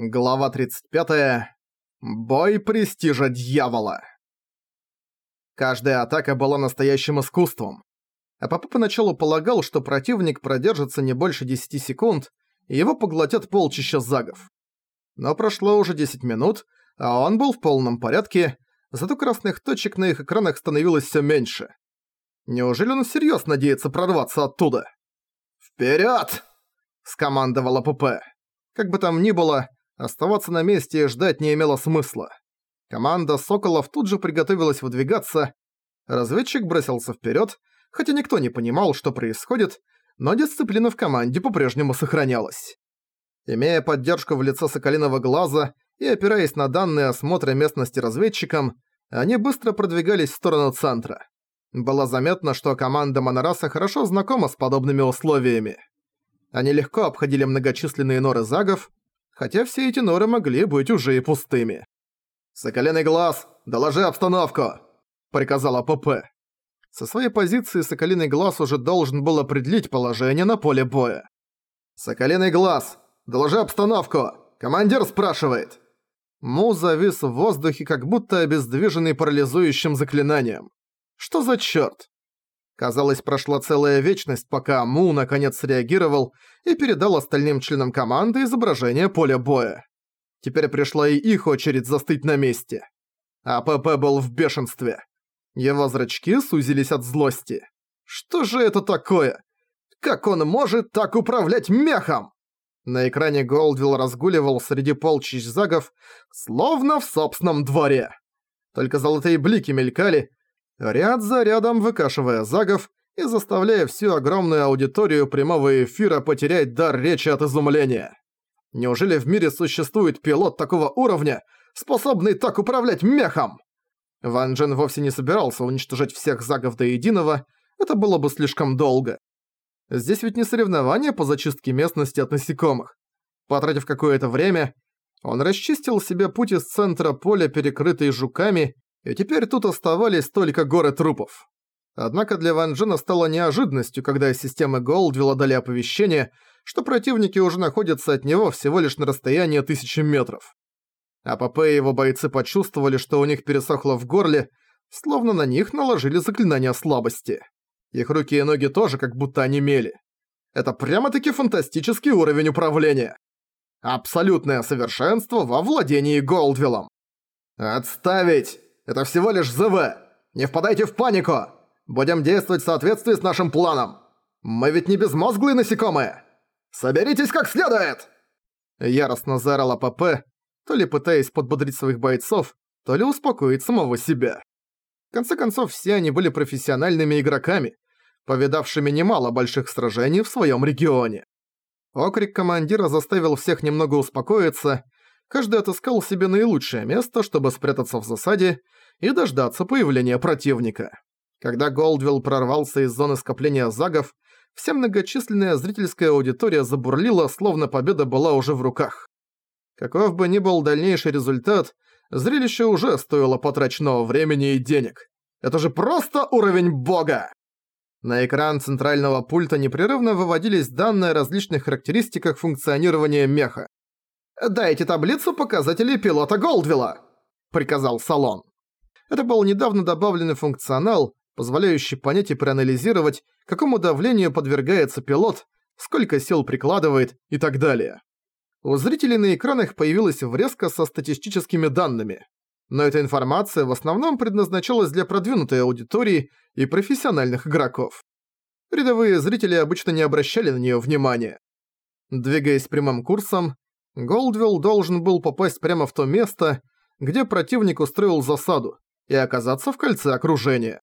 Глава 35. Бой престижа дьявола. Каждая атака была настоящим искусством. Апапа поначалу полагал, что противник продержится не больше 10 секунд, и его поглотят полчища загов. Но прошло уже 10 минут, а он был в полном порядке, зато красных точек на их экранах становилось все меньше. Неужели он всерьез надеется прорваться оттуда? «Вперед!» – скомандовал АПП. Как бы там ни было, Оставаться на месте и ждать не имело смысла. Команда Соколов тут же приготовилась выдвигаться. Разведчик бросился вперед, хотя никто не понимал, что происходит, но дисциплина в команде по-прежнему сохранялась. Имея поддержку в лице Соколиного Глаза и опираясь на данные осмотра местности разведчикам, они быстро продвигались в сторону центра. Было заметно, что команда Монораса хорошо знакома с подобными условиями. Они легко обходили многочисленные норы загов, хотя все эти норы могли быть уже и пустыми. «Соколиный глаз, доложи обстановку!» – приказала ПП. Со своей позиции Соколиный глаз уже должен был определить положение на поле боя. «Соколиный глаз, доложи обстановку! Командир спрашивает!» Му завис в воздухе, как будто обездвиженный парализующим заклинанием. Что за чёрт? Казалось, прошла целая вечность, пока Му наконец среагировал и передал остальным членам команды изображение поля боя. Теперь пришла и их очередь застыть на месте. АПП был в бешенстве. Его зрачки сузились от злости. Что же это такое? Как он может так управлять мехом? На экране Голдвилл разгуливал среди полчищ загов, словно в собственном дворе. Только золотые блики мелькали, ряд за рядом выкашивая загов и заставляя всю огромную аудиторию прямого эфира потерять дар речи от изумления. Неужели в мире существует пилот такого уровня, способный так управлять мехом? Ван Джен вовсе не собирался уничтожать всех загов до единого, это было бы слишком долго. Здесь ведь не соревнование по зачистке местности от насекомых. Потратив какое-то время, он расчистил себе путь из центра поля, перекрытый жуками, и теперь тут оставались только горы трупов. Однако для Ван Джена стало неожиданностью, когда системы Голдвилла дали оповещение, что противники уже находятся от него всего лишь на расстоянии тысячи метров. АПП и его бойцы почувствовали, что у них пересохло в горле, словно на них наложили заклинание слабости. Их руки и ноги тоже как будто онемели. Это прямо-таки фантастический уровень управления. Абсолютное совершенство во владении Голдвиллом. «Отставить!» Это всего лишь ЗВ. Не впадайте в панику. Будем действовать в соответствии с нашим планом. Мы ведь не безмозглые насекомые. Соберитесь как следует!» Яростно заорал АПП, то ли пытаясь подбодрить своих бойцов, то ли успокоить самого себя. В конце концов, все они были профессиональными игроками, повидавшими немало больших сражений в своем регионе. Окрик командира заставил всех немного успокоиться, каждый отыскал себе наилучшее место, чтобы спрятаться в засаде и дождаться появления противника. Когда Голдвилл прорвался из зоны скопления загов, вся многочисленная зрительская аудитория забурлила, словно победа была уже в руках. Каков бы ни был дальнейший результат, зрелище уже стоило потраченного времени и денег. Это же просто уровень бога! На экран центрального пульта непрерывно выводились данные о различных характеристиках функционирования меха. «Дайте таблицу показателей пилота Голдвилла», — приказал Салон. Это был недавно добавленный функционал, позволяющий понять и проанализировать, какому давлению подвергается пилот, сколько сил прикладывает и так далее. У зрителей на экранах появилась врезка со статистическими данными. Но эта информация в основном предназначалась для продвинутой аудитории и профессиональных игроков. Рядовые зрители обычно не обращали на нее внимания. Двигаясь прямым курсом, Голдвилл должен был попасть прямо в то место, где противник устроил засаду, и оказаться в кольце окружения.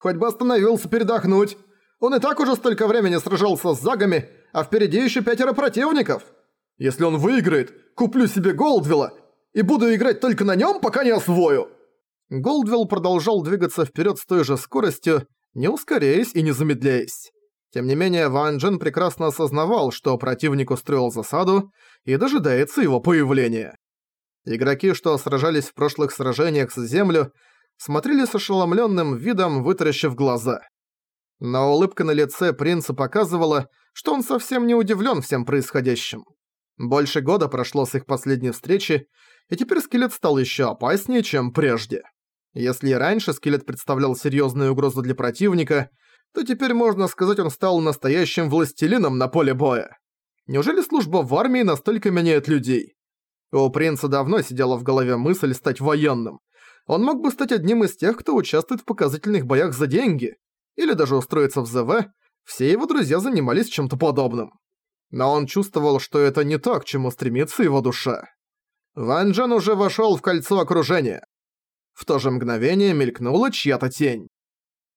Хоть бы остановился передохнуть. Он и так уже столько времени сражался с загами, а впереди еще пятеро противников. Если он выиграет, куплю себе Голдвилла и буду играть только на нем, пока не освою. Голдвилл продолжал двигаться вперед с той же скоростью, не ускоряясь и не замедляясь. Тем не менее, Ван Джен прекрасно осознавал, что противник устроил засаду и дожидается его появления. Игроки, что сражались в прошлых сражениях с землю, смотрели с ошеломленным видом, вытаращив глаза. Но улыбка на лице принца показывала, что он совсем не удивлен всем происходящим. Больше года прошло с их последней встречи, и теперь скелет стал еще опаснее, чем прежде. Если и раньше скелет представлял серьезную угрозу для противника, то теперь, можно сказать, он стал настоящим властелином на поле боя. Неужели служба в армии настолько меняет людей? У принца давно сидела в голове мысль стать военным. Он мог бы стать одним из тех, кто участвует в показательных боях за деньги. Или даже устроиться в ЗВ. Все его друзья занимались чем-то подобным. Но он чувствовал, что это не то, к чему стремится его душа. Ван Джен уже вошел в кольцо окружения. В то же мгновение мелькнула чья-то тень.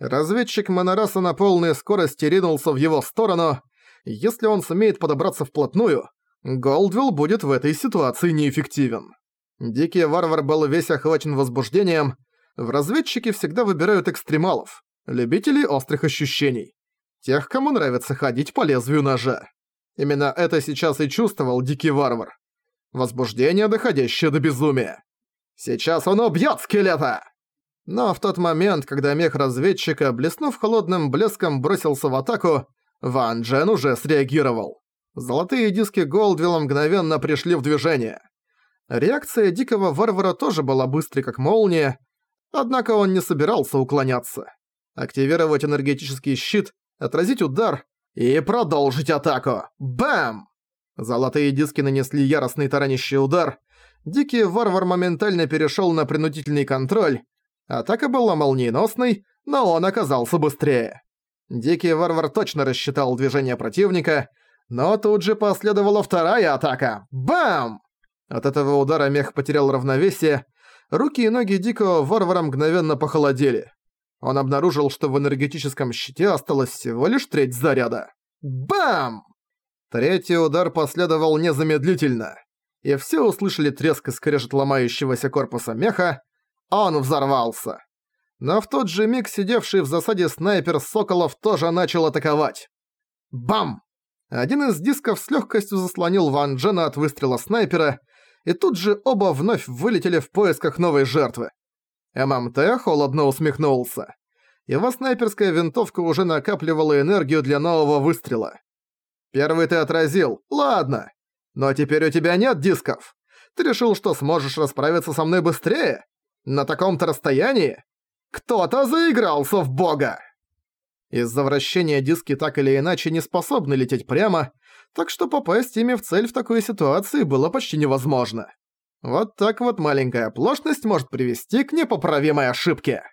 Разведчик Монораса на полной скорости ринулся в его сторону. Если он сумеет подобраться вплотную, Голдвилл будет в этой ситуации неэффективен. Дикий варвар был весь охвачен возбуждением. В разведчике всегда выбирают экстремалов, любителей острых ощущений. Тех, кому нравится ходить по лезвию ножа. Именно это сейчас и чувствовал Дикий Варвар. Возбуждение, доходящее до безумия. Сейчас он убьет скелета! Но в тот момент, когда мех разведчика, блеснув холодным блеском, бросился в атаку, Ван Джен уже среагировал. Золотые диски Голдвилла мгновенно пришли в движение. Реакция дикого варвара тоже была быстрой, как молния, однако он не собирался уклоняться. Активировать энергетический щит, отразить удар и продолжить атаку. Бэм! Золотые диски нанесли яростный таранящий удар. Дикий варвар моментально перешел на принудительный контроль. Атака была молниеносной, но он оказался быстрее. Дикий варвар точно рассчитал движение противника, но тут же последовала вторая атака. Бам! От этого удара мех потерял равновесие, руки и ноги дикого варвара мгновенно похолодели. Он обнаружил, что в энергетическом щите осталось всего лишь треть заряда. Бам! Третий удар последовал незамедлительно, и все услышали треск и скрежет ломающегося корпуса меха, он взорвался. Но в тот же миг сидевший в засаде снайпер Соколов тоже начал атаковать. Бам! Один из дисков с легкостью заслонил Ван Джена от выстрела снайпера, и тут же оба вновь вылетели в поисках новой жертвы. ММТ холодно усмехнулся. Его снайперская винтовка уже накапливала энергию для нового выстрела. «Первый ты отразил, ладно. Но теперь у тебя нет дисков. Ты решил, что сможешь расправиться со мной быстрее? На таком-то расстоянии? Кто-то заигрался в бога!» Из-за вращения диски так или иначе не способны лететь прямо, так что попасть ими в цель в такой ситуации было почти невозможно. Вот так вот маленькая оплошность может привести к непоправимой ошибке.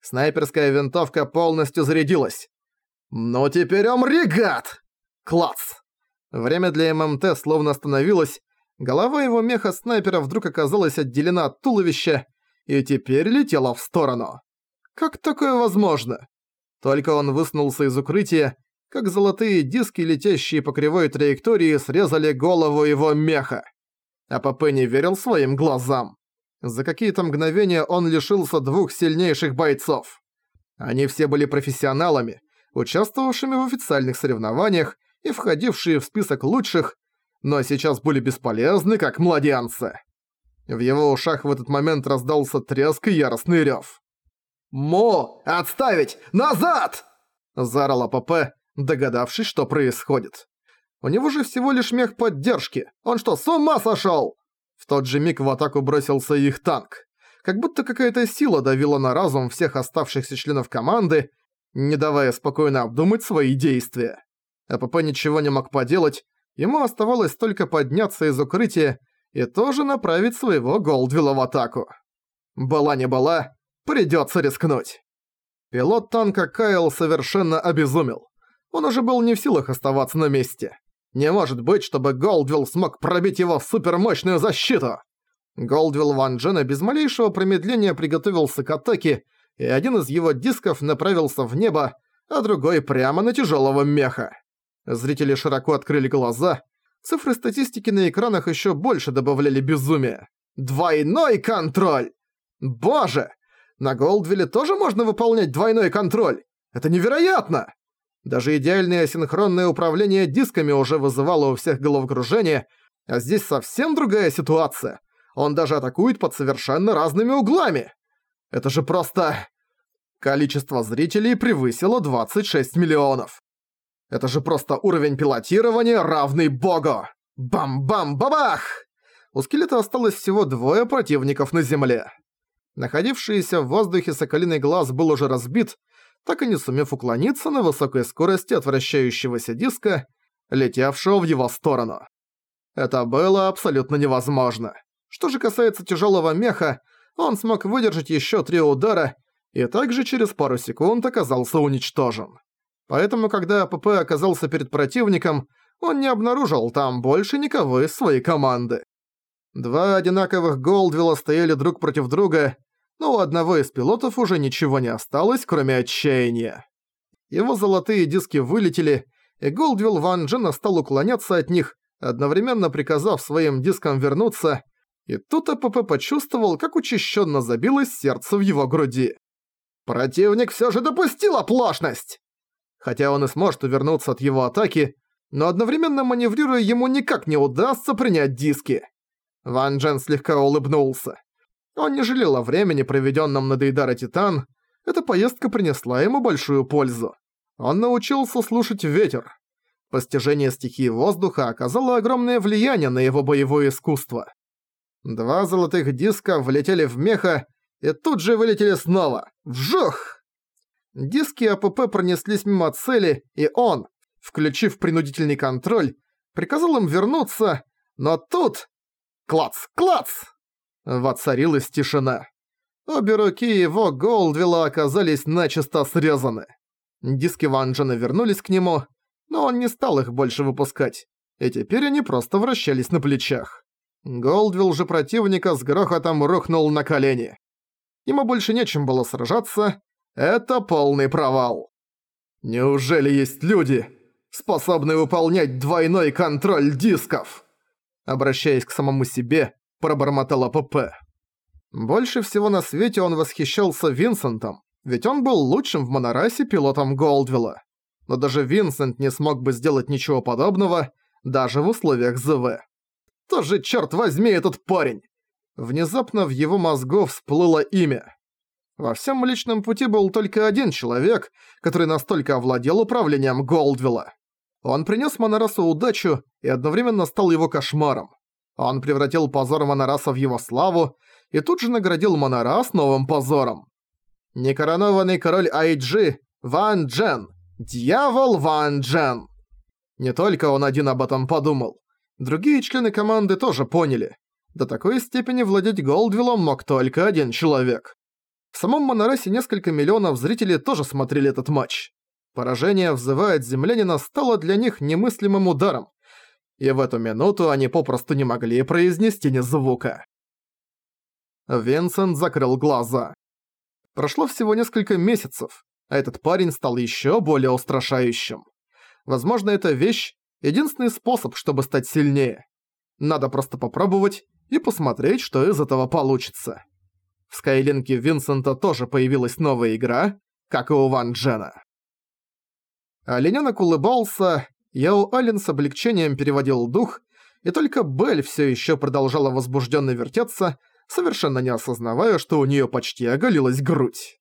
Снайперская винтовка полностью зарядилась. «Ну теперь умри, гад!» Класс! Время для ММТ словно остановилось, голова его меха снайпера вдруг оказалась отделена от туловища и теперь летела в сторону. Как такое возможно? Только он высунулся из укрытия, как золотые диски, летящие по кривой траектории, срезали голову его меха. АПП не верил своим глазам. За какие-то мгновения он лишился двух сильнейших бойцов. Они все были профессионалами, участвовавшими в официальных соревнованиях и входившие в список лучших, но сейчас были бесполезны, как младенцы. В его ушах в этот момент раздался треск и яростный рёв. «Мо! Отставить! Назад!» – заорал АПП, догадавшись, что происходит. У него же всего лишь мех поддержки. Он что, с ума сошёл? В тот же миг в атаку бросился их танк. Как будто какая-то сила давила на разум всех оставшихся членов команды, не давая спокойно обдумать свои действия. АПП ничего не мог поделать, ему оставалось только подняться из укрытия и тоже направить своего Голдвилла в атаку. Была не была, придётся рискнуть. Пилот танка Кайл совершенно обезумел. Он уже был не в силах оставаться на месте. Не может быть, чтобы Голдвилл смог пробить его супермощную защиту. Голдвилл Ван Джена без малейшего промедления приготовился к атаке, и один из его дисков направился в небо, а другой прямо на тяжелого меха. Зрители широко открыли глаза. Цифры статистики на экранах еще больше добавляли безумия. Двойной контроль! Боже! На Голдвилле тоже можно выполнять двойной контроль! Это невероятно! Даже идеальное синхронное управление дисками уже вызывало у всех головокружение, а здесь совсем другая ситуация. Он даже атакует под совершенно разными углами. Это же просто... Количество зрителей превысило 26 миллионов. Это же просто уровень пилотирования, равный богу. Бам-бам-бабах! У скелета осталось всего двое противников на земле. Находившийся в воздухе соколиный глаз был уже разбит, так и не сумев уклониться на высокой скорости от вращающегося диска, летевшего в его сторону. Это было абсолютно невозможно. Что же касается тяжелого меха, он смог выдержать еще три удара и также через пару секунд оказался уничтожен. Поэтому, когда АПП оказался перед противником, он не обнаружил там больше никого из своей команды. Два одинаковых Голдвилла стояли друг против друга, но у одного из пилотов уже ничего не осталось, кроме отчаяния. Его золотые диски вылетели, и Голдвилл Ван Джена стал уклоняться от них, одновременно приказав своим дискам вернуться, и тут АПП почувствовал, как учащенно забилось сердце в его груди. Противник все же допустил оплошность! Хотя он и сможет увернуться от его атаки, но одновременно маневрируя ему никак не удастся принять диски. Ван Джен слегка улыбнулся. Он не жалел о времени, проведенном на Дейдара Титан. Эта поездка принесла ему большую пользу. Он научился слушать ветер. Постижение стихии воздуха оказало огромное влияние на его боевое искусство. Два золотых диска влетели в меха и тут же вылетели снова. Вжух! Диски АПП пронеслись мимо цели, и он, включив принудительный контроль, приказал им вернуться, но тут... Клац! Клац! Воцарилась тишина. Обе руки его Голдвилла оказались начисто срезаны. Диски Ванжена вернулись к нему, но он не стал их больше выпускать, и теперь они просто вращались на плечах. Голдвилл же противника с грохотом рухнул на колени. Ему больше нечем было сражаться, это полный провал. Неужели есть люди, способные выполнять двойной контроль дисков? Обращаясь к самому себе, пробормотал АПП. Больше всего на свете он восхищался Винсентом, ведь он был лучшим в Монорасе пилотом Голдвилла. Но даже Винсент не смог бы сделать ничего подобного, даже в условиях ЗВ. Тоже, черт возьми, этот парень! Внезапно в его мозгу всплыло имя. Во всем личном пути был только один человек, который настолько овладел управлением Голдвилла. Он принес Монорасу удачу и одновременно стал его кошмаром. Он превратил позор Монораса в его славу и тут же наградил Монорас новым позором. Некоронованный король Айджи Ван Джен. Дьявол Ван Джен. Не только он один об этом подумал. Другие члены команды тоже поняли. До такой степени владеть Голдвиллом мог только один человек. В самом Монорасе несколько миллионов зрителей тоже смотрели этот матч. Поражение взывает землянина стало для них немыслимым ударом, и в эту минуту они попросту не могли произнести ни звука. Винсент закрыл глаза. Прошло всего несколько месяцев, а этот парень стал еще более устрашающим. Возможно, эта вещь — единственный способ, чтобы стать сильнее. Надо просто попробовать и посмотреть, что из этого получится. В Скайлинке Винсента тоже появилась новая игра, как и у Ван Джена. Оленёнок улыбался, Яо Ален с облегчением переводил дух, и только Белль все еще продолжала возбужденно вертеться, совершенно не осознавая, что у нее почти оголилась грудь.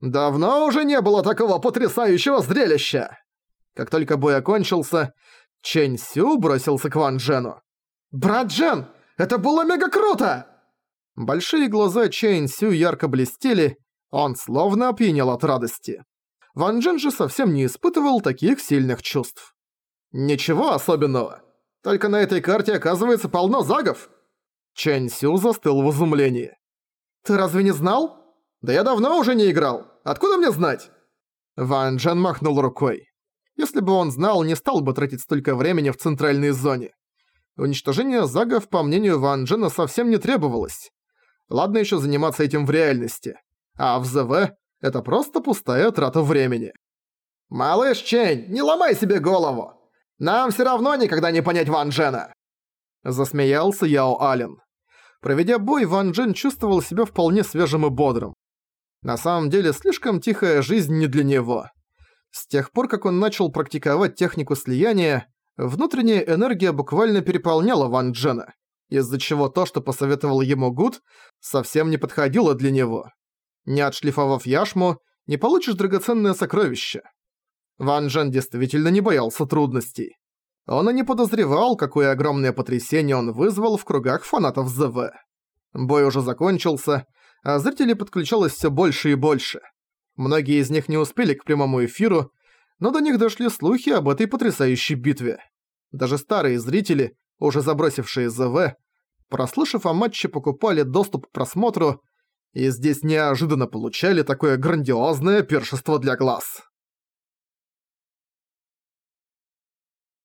«Давно уже не было такого потрясающего зрелища!» Как только бой окончился, Чэнь Сю бросился к Ван Джену. «Брат Джен, это было мега круто!» Большие глаза Чейн Сю ярко блестели, он словно опьянел от радости. Ван Джен же совсем не испытывал таких сильных чувств. «Ничего особенного. Только на этой карте оказывается полно загов». Чэнь Сю застыл в изумлении. «Ты разве не знал? Да я давно уже не играл. Откуда мне знать?» Ван Джен махнул рукой. Если бы он знал, не стал бы тратить столько времени в центральной зоне. Уничтожение загов, по мнению Ван Джена, совсем не требовалось. Ладно еще заниматься этим в реальности. А в ЗВ это просто пустая трата времени. «Малыш Чень, не ломай себе голову! Нам все равно никогда не понять Ван Джена!» Засмеялся Яо Ален. Проведя бой, Ван Джен чувствовал себя вполне свежим и бодрым. На самом деле, слишком тихая жизнь не для него. С тех пор, как он начал практиковать технику слияния, внутренняя энергия буквально переполняла Ван Джена из-за чего то, что посоветовал ему Гуд, совсем не подходило для него. Не отшлифовав яшму, не получишь драгоценное сокровище. Ван Джен действительно не боялся трудностей. Он и не подозревал, какое огромное потрясение он вызвал в кругах фанатов ЗВ. Бой уже закончился, а зрителей подключалось все больше и больше. Многие из них не успели к прямому эфиру, но до них дошли слухи об этой потрясающей битве. Даже старые зрители, уже забросившие ЗВ, прослышав о матче, покупали доступ к просмотру и здесь неожиданно получали такое грандиозное пиршество для глаз.